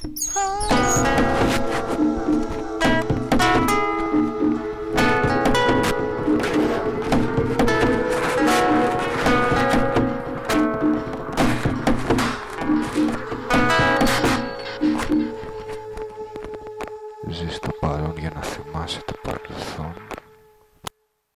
Ζεις το παρόν για να θυμάσαι το παρελθόν.